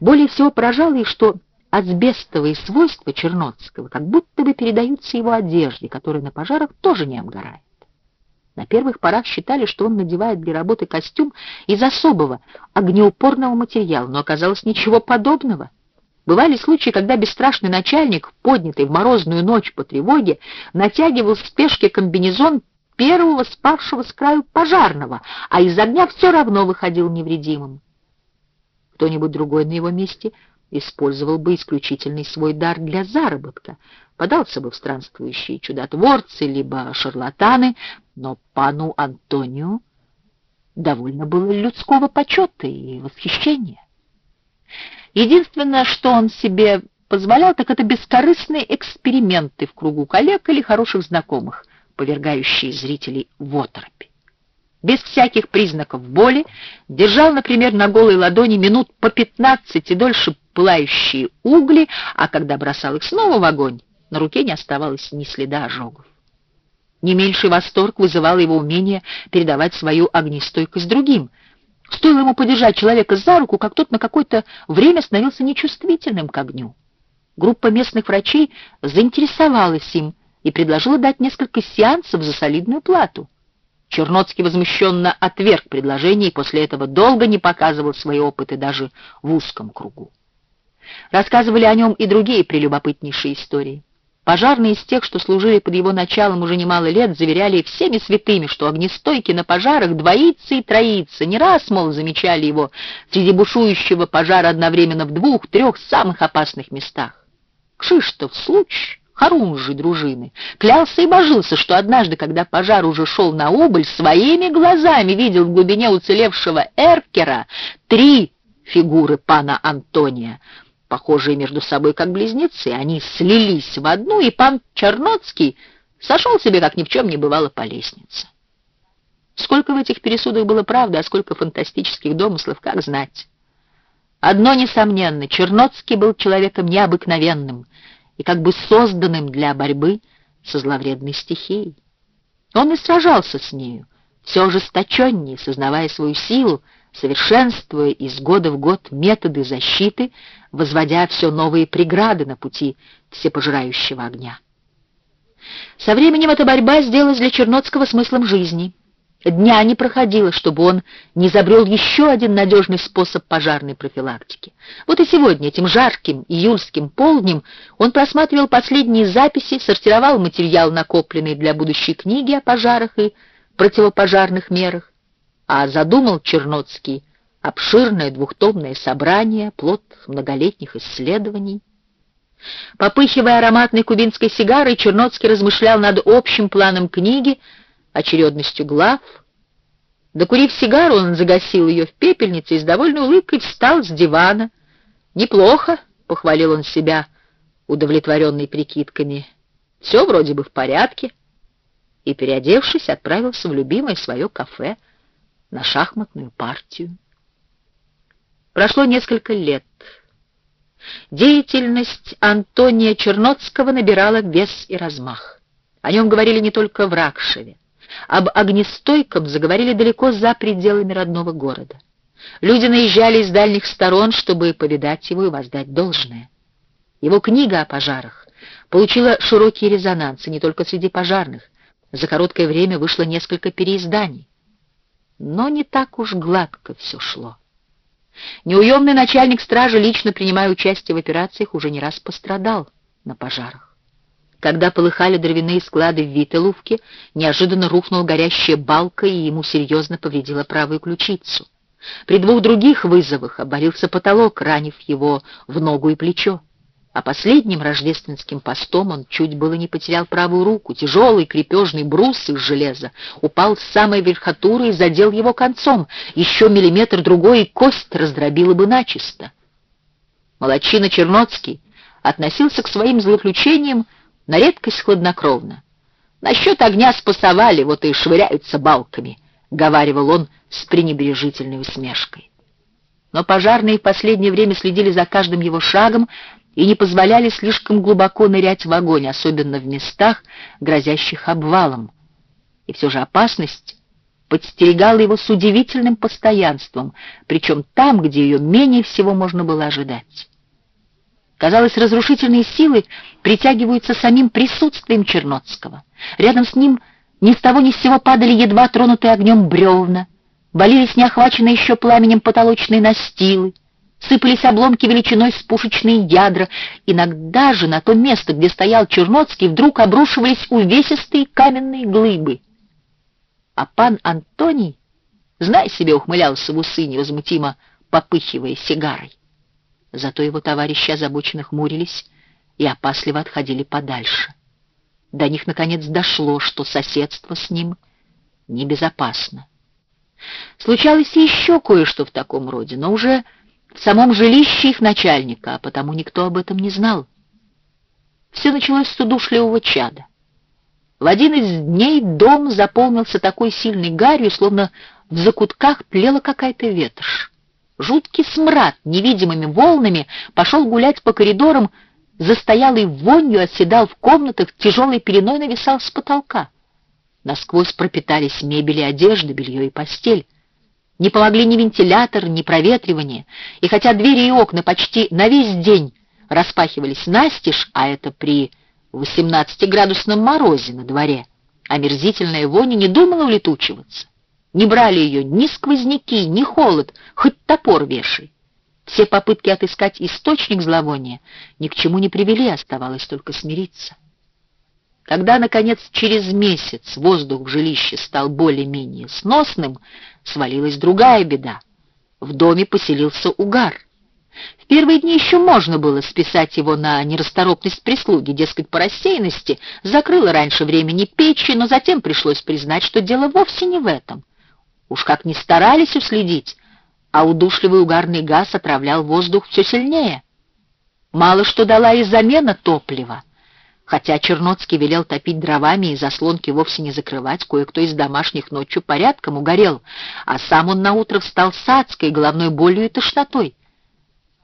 Более всего поражало их, что асбестовые свойства Черноцкого как будто бы передаются его одежде, которая на пожарах тоже не обгорает. На первых порах считали, что он надевает для работы костюм из особого огнеупорного материала, но оказалось ничего подобного. Бывали случаи, когда бесстрашный начальник, поднятый в морозную ночь по тревоге, натягивал в спешке комбинезон первого спавшего с краю пожарного, а из огня все равно выходил невредимым. Кто-нибудь другой на его месте — использовал бы исключительный свой дар для заработка, подался бы в странствующие чудотворцы, либо шарлатаны, но пану Антонию довольно было людского почета и восхищения. Единственное, что он себе позволял, так это бескорыстные эксперименты в кругу коллег или хороших знакомых, повергающие зрителей в оторопь без всяких признаков боли, держал, например, на голой ладони минут по пятнадцать и дольше пылающие угли, а когда бросал их снова в огонь, на руке не оставалось ни следа ожогов. Не меньший восторг вызывало его умение передавать свою огнестойкость другим. Стоило ему подержать человека за руку, как тот на какое-то время становился нечувствительным к огню. Группа местных врачей заинтересовалась им и предложила дать несколько сеансов за солидную плату. Черноцкий возмущенно отверг предложение и после этого долго не показывал свои опыты даже в узком кругу. Рассказывали о нем и другие прелюбопытнейшие истории. Пожарные из тех, что служили под его началом уже немало лет, заверяли всеми святыми, что огнестойки на пожарах двоится и троится. Не раз, мол, замечали его среди бушующего пожара одновременно в двух-трех самых опасных местах. Кшиштов случай Харунжи дружины, клялся и божился, что однажды, когда пожар уже шел на убыль, своими глазами видел в глубине уцелевшего эркера три фигуры пана Антония, похожие между собой как близнецы. Они слились в одну, и пан Черноцкий сошел себе, как ни в чем не бывало, по лестнице. Сколько в этих пересудах было правды, а сколько фантастических домыслов, как знать. Одно несомненно, Черноцкий был человеком необыкновенным — и как бы созданным для борьбы со зловредной стихией. Он и сражался с нею, все ожесточеннее, сознавая свою силу, совершенствуя из года в год методы защиты, возводя все новые преграды на пути всепожирающего огня. Со временем эта борьба сделалась для Черноцкого смыслом жизни — Дня не проходило, чтобы он не забрел еще один надежный способ пожарной профилактики. Вот и сегодня, этим жарким июльским полднем, он просматривал последние записи, сортировал материал, накопленный для будущей книги о пожарах и противопожарных мерах, а задумал Черноцкий обширное двухтомное собрание, плод многолетних исследований. Попыхивая ароматной кубинской сигарой, Черноцкий размышлял над общим планом книги, очередностью глав. Докурив сигару, он загасил ее в пепельнице и с довольной улыбкой встал с дивана. «Неплохо», — похвалил он себя, удовлетворенный прикидками. «Все вроде бы в порядке». И, переодевшись, отправился в любимое свое кафе на шахматную партию. Прошло несколько лет. Деятельность Антония Черноцкого набирала вес и размах. О нем говорили не только в Ракшеве. Об огнестойком заговорили далеко за пределами родного города. Люди наезжали из дальних сторон, чтобы повидать его и воздать должное. Его книга о пожарах получила широкий резонанс, и не только среди пожарных. За короткое время вышло несколько переизданий. Но не так уж гладко все шло. Неуемный начальник стражи, лично принимая участие в операциях, уже не раз пострадал на пожарах. Когда полыхали дровяные склады в Вителувке, неожиданно рухнула горящая балка, и ему серьезно повредила правую ключицу. При двух других вызовах обвалился потолок, ранив его в ногу и плечо. А последним рождественским постом он чуть было не потерял правую руку. Тяжелый крепежный брус из железа упал с самой верхотуры и задел его концом. Еще миллиметр другой, и кость раздробила бы начисто. Молодчина Черноцкий относился к своим злоключениям на редкость хладнокровно. «Насчет огня спасовали, вот и швыряются балками», — говаривал он с пренебрежительной усмешкой. Но пожарные в последнее время следили за каждым его шагом и не позволяли слишком глубоко нырять в огонь, особенно в местах, грозящих обвалом. И все же опасность подстерегала его с удивительным постоянством, причем там, где ее менее всего можно было ожидать. Казалось, разрушительные силы притягиваются самим присутствием Черноцкого. Рядом с ним ни с того ни с сего падали едва тронутые огнем бревна, валились неохваченные еще пламенем потолочные настилы, сыпались обломки величиной с пушечные ядра. Иногда же на то место, где стоял Черноцкий, вдруг обрушивались увесистые каменные глыбы. А пан Антоний, знай себе, ухмылялся в усы, невозмутимо попыхивая сигарой. Зато его товарищи озабоченно хмурились и опасливо отходили подальше. До них, наконец, дошло, что соседство с ним небезопасно. Случалось еще кое-что в таком роде, но уже в самом жилище их начальника, а потому никто об этом не знал. Все началось с удушливого чада. В один из дней дом заполнился такой сильной гарью, словно в закутках тлела какая-то ветошь. Жуткий смрад невидимыми волнами пошел гулять по коридорам, застоялый вонью оседал в комнатах, тяжелой пеленой нависал с потолка. Насквозь пропитались мебель и одежда, белье и постель. Не помогли ни вентилятор, ни проветривание, и хотя двери и окна почти на весь день распахивались настежь, а это при 18-градусном морозе на дворе, омерзительная вонь не думала улетучиваться. Не брали ее ни сквозняки, ни холод, хоть топор вешай. Все попытки отыскать источник зловония ни к чему не привели, оставалось только смириться. Когда, наконец, через месяц воздух в жилище стал более-менее сносным, свалилась другая беда. В доме поселился угар. В первые дни еще можно было списать его на нерасторопность прислуги, дескать, по рассеянности, закрыла раньше времени печи, но затем пришлось признать, что дело вовсе не в этом. Уж как ни старались уследить, а удушливый угарный газ отравлял воздух все сильнее. Мало что дала и замена топлива. Хотя Черноцкий велел топить дровами и заслонки вовсе не закрывать, кое-кто из домашних ночью порядком угорел, а сам он наутро встал с адской головной болью и тошнотой.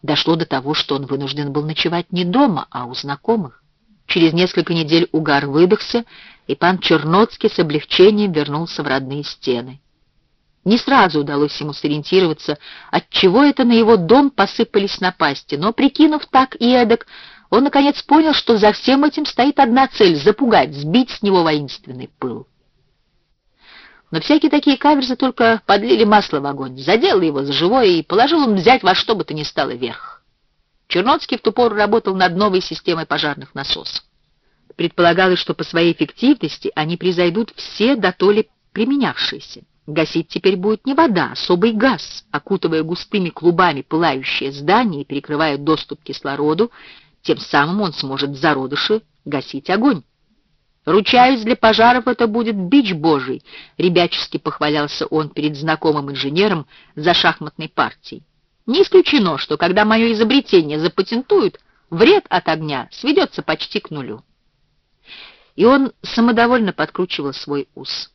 Дошло до того, что он вынужден был ночевать не дома, а у знакомых. Через несколько недель угар выдохся, и пан Черноцкий с облегчением вернулся в родные стены. Не сразу удалось ему сориентироваться, отчего это на его дом посыпались напасти, но, прикинув так и эдак, он, наконец, понял, что за всем этим стоит одна цель — запугать, сбить с него воинственный пыл. Но всякие такие каверзы только подлили масло в огонь, задел его за живое и положил он взять во что бы то ни стало верх. Черноцкий в ту пору работал над новой системой пожарных насосов. Предполагалось, что по своей эффективности они превзойдут все дотоле применявшиеся. Гасить теперь будет не вода, а особый газ, окутывая густыми клубами пылающее здание и перекрывая доступ к кислороду, тем самым он сможет в зародыше гасить огонь. «Ручаюсь, для пожаров это будет бич божий», — ребячески похвалялся он перед знакомым инженером за шахматной партией. «Не исключено, что когда мое изобретение запатентуют, вред от огня сведется почти к нулю». И он самодовольно подкручивал свой ус.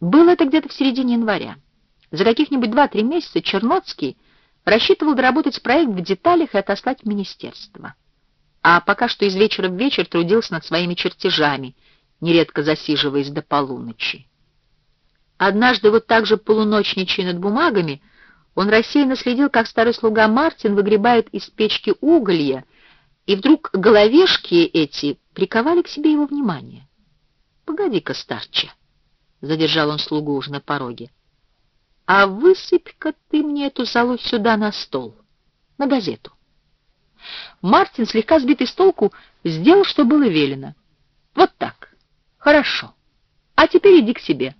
Было это где-то в середине января. За каких-нибудь два-три месяца Черноцкий рассчитывал доработать проект в деталях и отослать в министерство. А пока что из вечера в вечер трудился над своими чертежами, нередко засиживаясь до полуночи. Однажды вот так же полуночничая над бумагами, он рассеянно следил, как старый слуга Мартин выгребает из печки уголья, и вдруг головешки эти приковали к себе его внимание. «Погоди-ка, старче!» Задержал он слугу уже на пороге. «А высыпь-ка ты мне эту залу сюда на стол, на газету». Мартин, слегка сбитый с толку, сделал, что было велено. «Вот так. Хорошо. А теперь иди к себе».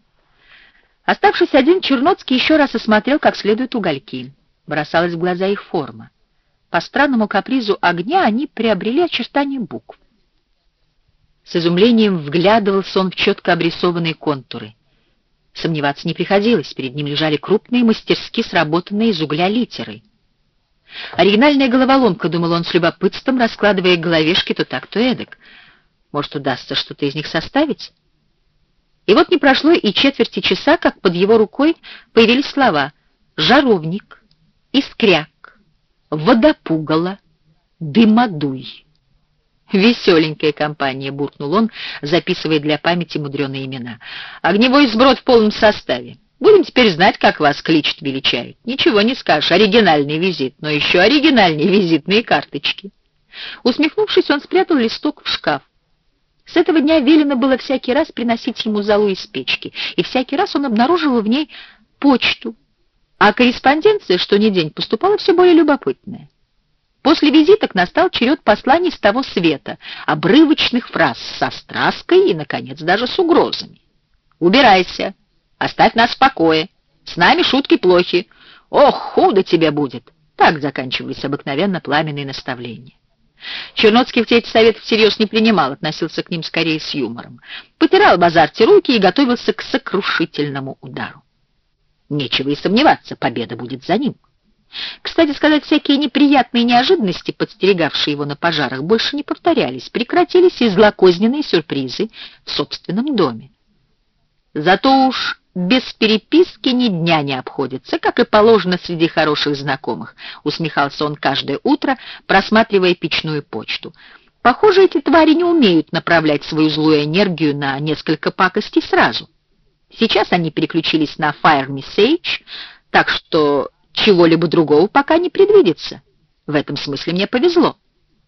Оставшись один, Черноцкий еще раз осмотрел как следует угольки. Бросалась в глаза их форма. По странному капризу огня они приобрели очертания букв. С изумлением вглядывался он в четко обрисованные контуры. Сомневаться не приходилось, перед ним лежали крупные, мастерски сработанные из угля литеры. Оригинальная головоломка, думал он с любопытством, раскладывая головешки то так, то эдак. Может, удастся что-то из них составить? И вот не прошло и четверти часа, как под его рукой появились слова «жаровник», «искряк», «водопугало», «дымодуй». «Веселенькая компания», — буркнул он, записывая для памяти мудреные имена. «Огневой сброд в полном составе. Будем теперь знать, как вас кличут, величают. Ничего не скажешь, оригинальный визит, но еще оригинальнее визитные карточки». Усмехнувшись, он спрятал листок в шкаф. С этого дня велено было всякий раз приносить ему золу из печки, и всякий раз он обнаруживал в ней почту, а корреспонденция, что ни день, поступала все более любопытная. После визиток настал черед посланий с того света, обрывочных фраз со страской и, наконец, даже с угрозами. «Убирайся! Оставь нас в покое! С нами шутки плохи! Ох, худо тебе будет!» Так заканчивались обыкновенно пламенные наставления. Черноцкий в эти советы всерьез не принимал, относился к ним скорее с юмором. Потирал в азарте руки и готовился к сокрушительному удару. Нечего и сомневаться, победа будет за ним. Кстати сказать, всякие неприятные неожиданности, подстерегавшие его на пожарах, больше не повторялись, прекратились и злокозненные сюрпризы в собственном доме. Зато уж без переписки ни дня не обходится, как и положено среди хороших знакомых, усмехался он каждое утро, просматривая печную почту. Похоже, эти твари не умеют направлять свою злую энергию на несколько пакостей сразу. Сейчас они переключились на Fire Message, так что чего-либо другого пока не предвидится. В этом смысле мне повезло.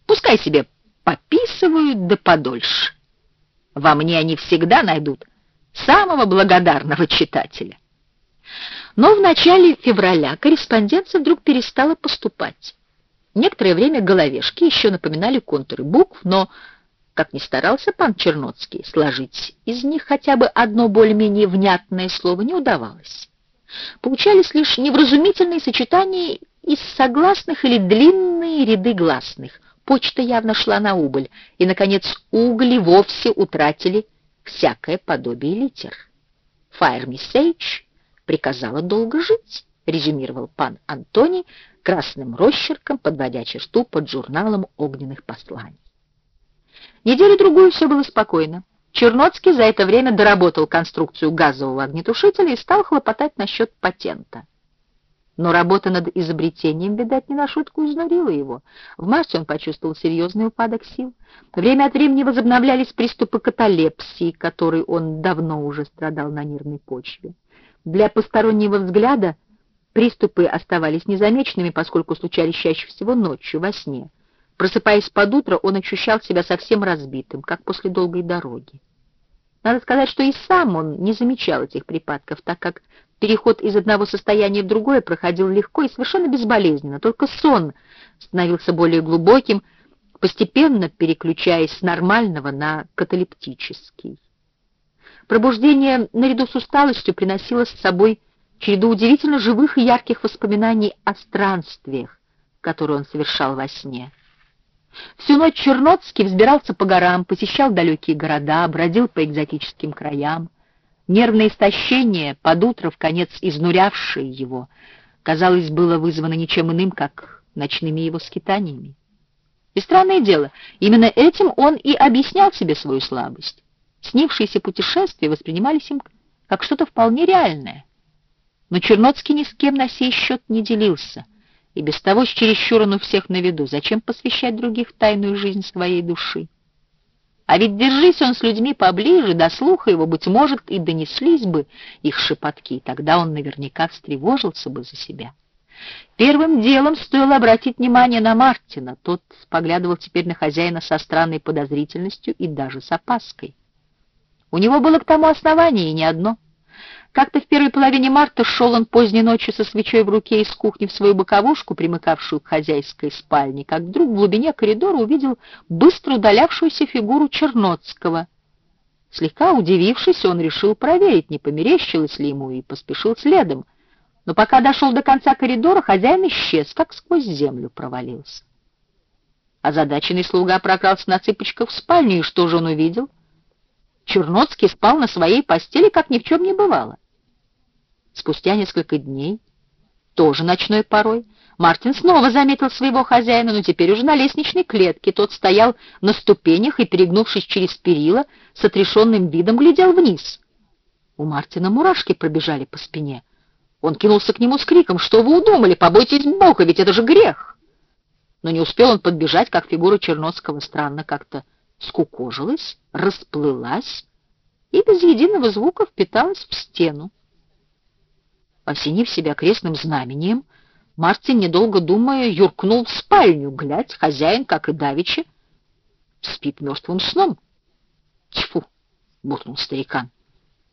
Пускай себе пописывают да подольше. Во мне они всегда найдут самого благодарного читателя. Но в начале февраля корреспонденция вдруг перестала поступать. Некоторое время головешки еще напоминали контуры букв, но, как ни старался пан Черноцкий, сложить из них хотя бы одно более-менее внятное слово не удавалось. Получались лишь невразумительные сочетания из согласных или длинные ряды гласных. Почта явно шла на убыль, и, наконец, угли вовсе утратили всякое подобие литер. «Fire Message» приказала долго жить, резюмировал пан Антоний красным росчерком, подводя черту под журналом огненных посланий. Неделю-другую все было спокойно. Черноцкий за это время доработал конструкцию газового огнетушителя и стал хлопотать насчет патента. Но работа над изобретением, видать, не на шутку изнурила его. В марте он почувствовал серьезный упадок сил. Время от времени возобновлялись приступы каталепсии, которой он давно уже страдал на нервной почве. Для постороннего взгляда приступы оставались незамеченными, поскольку случались чаще всего ночью, во сне. Просыпаясь под утро, он ощущал себя совсем разбитым, как после долгой дороги. Надо сказать, что и сам он не замечал этих припадков, так как переход из одного состояния в другое проходил легко и совершенно безболезненно, только сон становился более глубоким, постепенно переключаясь с нормального на каталептический. Пробуждение наряду с усталостью приносило с собой череду удивительно живых и ярких воспоминаний о странствиях, которые он совершал во сне. Всю ночь Черноцкий взбирался по горам, посещал далекие города, бродил по экзотическим краям. Нервное истощение, под утро в конец изнурявшее его, казалось, было вызвано ничем иным, как ночными его скитаниями. И странное дело, именно этим он и объяснял себе свою слабость. Снившиеся путешествия воспринимались им как что-то вполне реальное. Но Черноцкий ни с кем на сей счет не делился — и без того с чересчур он у всех на виду. Зачем посвящать других тайную жизнь своей души? А ведь держись он с людьми поближе, до слуха его, быть может, и донеслись бы их шепотки, и тогда он наверняка встревожился бы за себя. Первым делом стоило обратить внимание на Мартина. Тот поглядывал теперь на хозяина со странной подозрительностью и даже с опаской. У него было к тому основание, и не одно — как-то в первой половине марта шел он поздней ночью со свечой в руке из кухни в свою боковушку, примыкавшую к хозяйской спальне, как вдруг в глубине коридора увидел быстро удалявшуюся фигуру Черноцкого. Слегка удивившись, он решил проверить, не померещилось ли ему, и поспешил следом. Но пока дошел до конца коридора, хозяин исчез, как сквозь землю провалился. Озадаченный слуга прокрался на цыпочках в спальню, и что же он увидел? Черноцкий спал на своей постели, как ни в чем не бывало. Спустя несколько дней, тоже ночной порой, Мартин снова заметил своего хозяина, но теперь уже на лестничной клетке. Тот стоял на ступенях и, перегнувшись через перила, с отрешенным видом глядел вниз. У Мартина мурашки пробежали по спине. Он кинулся к нему с криком, «Что вы удумали? Побойтесь Бога, ведь это же грех!» но не успел он подбежать, как фигура Черноцкого странно как-то скукожилась, расплылась и без единого звука впиталась в стену. Осенив себя крестным знамением, Мартин, недолго думая, юркнул в спальню, глядь, хозяин, как и давичи, спит мертвым сном. Тьфу! — буркнул старикан.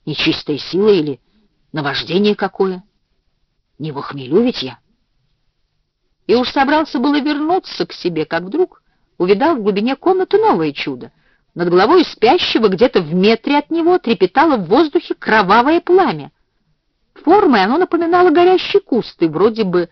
Нечистая сила или наваждение какое? Не в хмелю ведь я. И уж собрался было вернуться к себе, как вдруг увидал в глубине комнаты новое чудо. Над головой спящего где-то в метре от него трепетало в воздухе кровавое пламя. Формой оно напоминало горящий куст и вроде бы